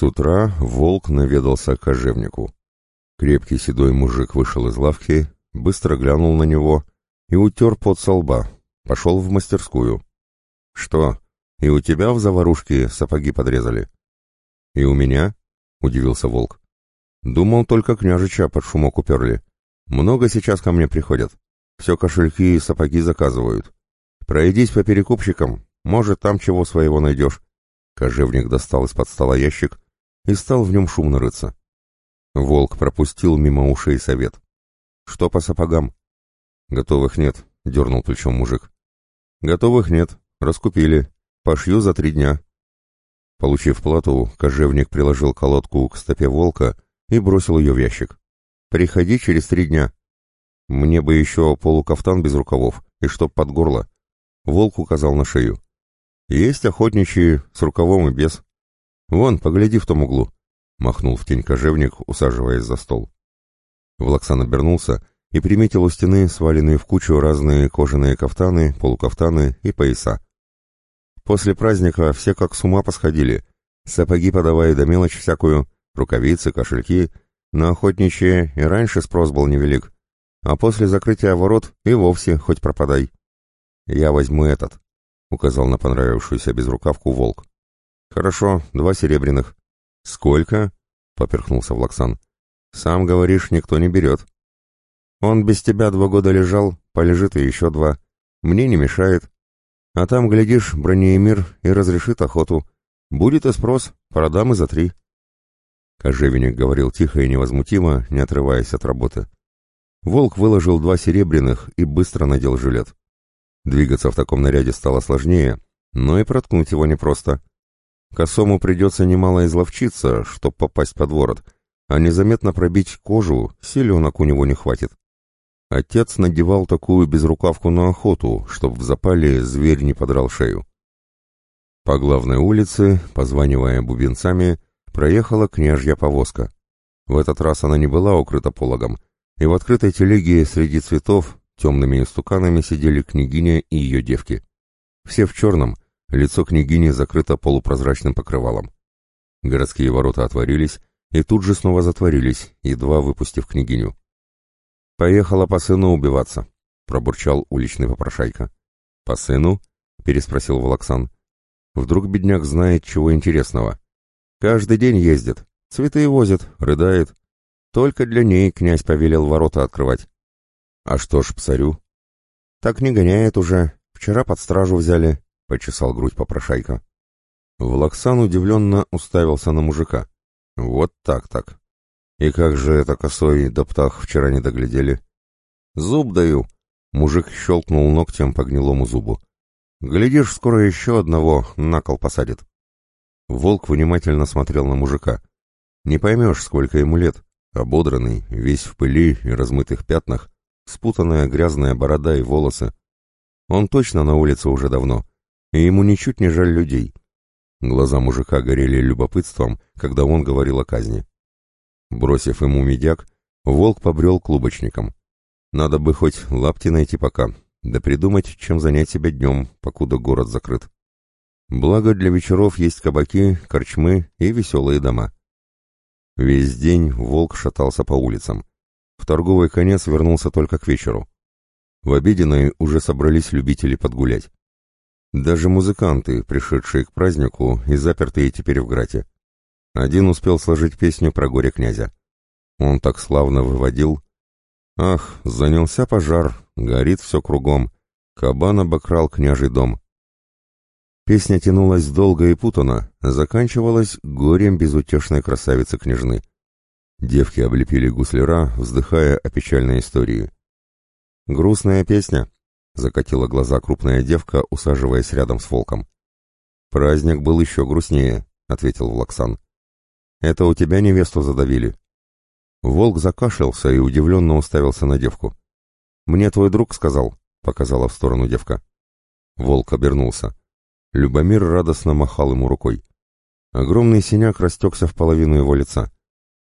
С утра волк наведался к кожевнику. Крепкий седой мужик вышел из лавки, быстро глянул на него и утер пот со лба. Пошел в мастерскую. «Что, и у тебя в заварушке сапоги подрезали?» «И у меня?» — удивился волк. «Думал, только княжича под шумок уперли. Много сейчас ко мне приходят. Все кошельки и сапоги заказывают. Пройдись по перекупщикам, может, там чего своего найдешь». Кожевник достал из-под стола ящик и стал в нем шумно рыться. Волк пропустил мимо ушей совет. «Что по сапогам?» «Готовых нет», — дернул плечом мужик. «Готовых нет. Раскупили. Пошью за три дня». Получив плату, кожевник приложил колодку к стопе волка и бросил ее в ящик. «Приходи через три дня». «Мне бы еще полукафтан без рукавов, и чтоб под горло». Волк указал на шею. «Есть охотничьи, с рукавом и без. Вон, погляди в том углу», — махнул в тень кожевник, усаживаясь за стол. Влаксан обернулся и приметил у стены сваленные в кучу разные кожаные кафтаны, полукафтаны и пояса. После праздника все как с ума посходили, сапоги подавая до мелочь всякую, рукавицы, кошельки, на охотничье и раньше спрос был невелик, а после закрытия ворот и вовсе хоть пропадай. «Я возьму этот», — указал на понравившуюся безрукавку волк. «Хорошо, два серебряных». «Сколько?» — поперхнулся Влаксан. «Сам говоришь, никто не берет». «Он без тебя два года лежал, полежит и еще два. Мне не мешает. А там, глядишь, бронеемир и разрешит охоту. Будет и спрос, продам и за три». Кожевенник говорил тихо и невозмутимо, не отрываясь от работы. Волк выложил два серебряных и быстро надел жилет. Двигаться в таком наряде стало сложнее, но и проткнуть его непросто. Косому придется немало изловчиться, чтоб попасть под ворот, а незаметно пробить кожу силенок у него не хватит. Отец надевал такую безрукавку на охоту, чтоб в запале зверь не подрал шею. По главной улице, позванивая бубенцами, проехала княжья повозка. В этот раз она не была укрыта пологом, и в открытой телеге среди цветов темными истуканами сидели княгиня и ее девки. Все в черном, лицо княгини закрыто полупрозрачным покрывалом. Городские ворота отворились и тут же снова затворились, едва выпустив княгиню. «Поехала по сыну убиваться», — пробурчал уличный попрошайка. «По сыну?» — переспросил Волоксан. «Вдруг бедняк знает чего интересного. Каждый день ездит, цветы возит, рыдает. Только для ней князь повелел ворота открывать. А что ж, псарю? Так не гоняет уже. Вчера под стражу взяли, — почесал грудь попрошайка. Влаксан удивленно уставился на мужика. Вот так-так. И как же это косой да птах вчера не доглядели? Зуб даю. Мужик щелкнул ногтем по гнилому зубу. Глядишь, скоро еще одного на кол посадит. Волк внимательно смотрел на мужика. Не поймешь, сколько ему лет. Ободранный, весь в пыли и размытых пятнах, спутанная грязная борода и волосы. Он точно на улице уже давно, и ему ничуть не жаль людей. Глаза мужика горели любопытством, когда он говорил о казни. Бросив ему медяк, волк побрел клубочником. Надо бы хоть лапти найти пока, да придумать, чем занять себя днем, покуда город закрыт. Благо для вечеров есть кабаки, корчмы и веселые дома. Весь день волк шатался по улицам. В торговый конец вернулся только к вечеру. В обеденной уже собрались любители подгулять. Даже музыканты, пришедшие к празднику и запертые теперь в грате. Один успел сложить песню про горе князя. Он так славно выводил. Ах, занялся пожар, горит все кругом. Кабан обокрал княжий дом. Песня тянулась долго и путано, заканчивалась горем безутешной красавицы-княжны. Девки облепили гусляра, вздыхая о печальной истории. «Грустная песня», — закатила глаза крупная девка, усаживаясь рядом с волком. «Праздник был еще грустнее», — ответил Влаксан. «Это у тебя невесту задавили». Волк закашлялся и удивленно уставился на девку. «Мне твой друг сказал», — показала в сторону девка. Волк обернулся. Любомир радостно махал ему рукой. Огромный синяк растекся в половину его лица.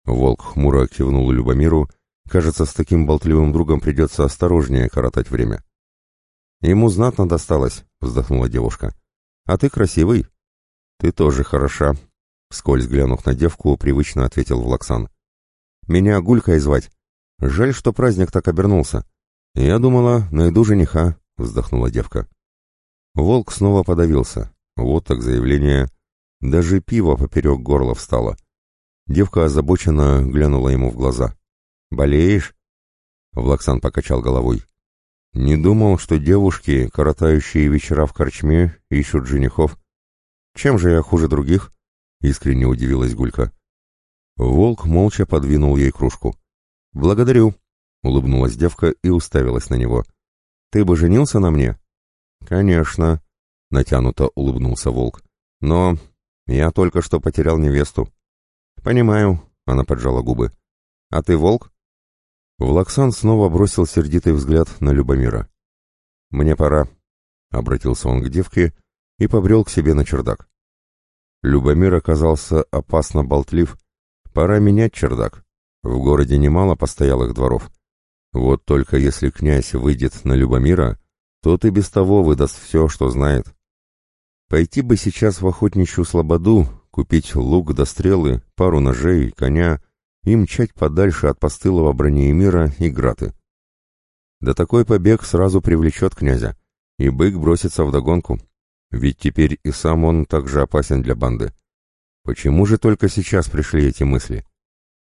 Волк хмуро кивнул Любомиру. Кажется, с таким болтливым другом придется осторожнее коротать время. Ему знатно досталось, вздохнула девушка. А ты красивый. Ты тоже хороша, Вскользь глянув на девку, привычно ответил Влаксан. «Меня Гулькой звать. Жаль, что праздник так обернулся. Я думала, найду жениха», — вздохнула девка. Волк снова подавился. Вот так заявление. Даже пиво поперек горла встало. Девка озабоченно глянула ему в глаза. «Болеешь?» Влаксан покачал головой. «Не думал, что девушки, коротающие вечера в корчме, ищут женихов. Чем же я хуже других?» — искренне удивилась Гулька. Волк молча подвинул ей кружку. «Благодарю», — улыбнулась девка и уставилась на него. «Ты бы женился на мне?» «Конечно», — натянуто улыбнулся волк. «Но я только что потерял невесту». «Понимаю», — она поджала губы. «А ты волк?» Влаксан снова бросил сердитый взгляд на Любомира. «Мне пора», — обратился он к девке и побрел к себе на чердак. Любомир оказался опасно болтлив. Пора менять чердак. В городе немало постоялых дворов. Вот только если князь выйдет на Любомира, тот и без того выдаст все, что знает. Пойти бы сейчас в охотничью слободу, купить лук до стрелы, пару ножей, коня и мчать подальше от постылого Бронеемира и Граты. Да такой побег сразу привлечет князя, и бык бросится вдогонку, ведь теперь и сам он также опасен для банды. Почему же только сейчас пришли эти мысли?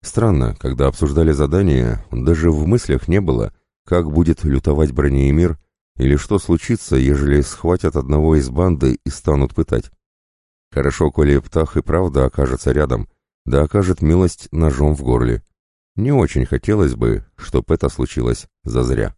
Странно, когда обсуждали задание, даже в мыслях не было, как будет лютовать Бронеемир или что случится, ежели схватят одного из банды и станут пытать? Хорошо, коли Птах и правда окажется рядом, да окажет милость ножом в горле. Не очень хотелось бы, чтоб это случилось зазря.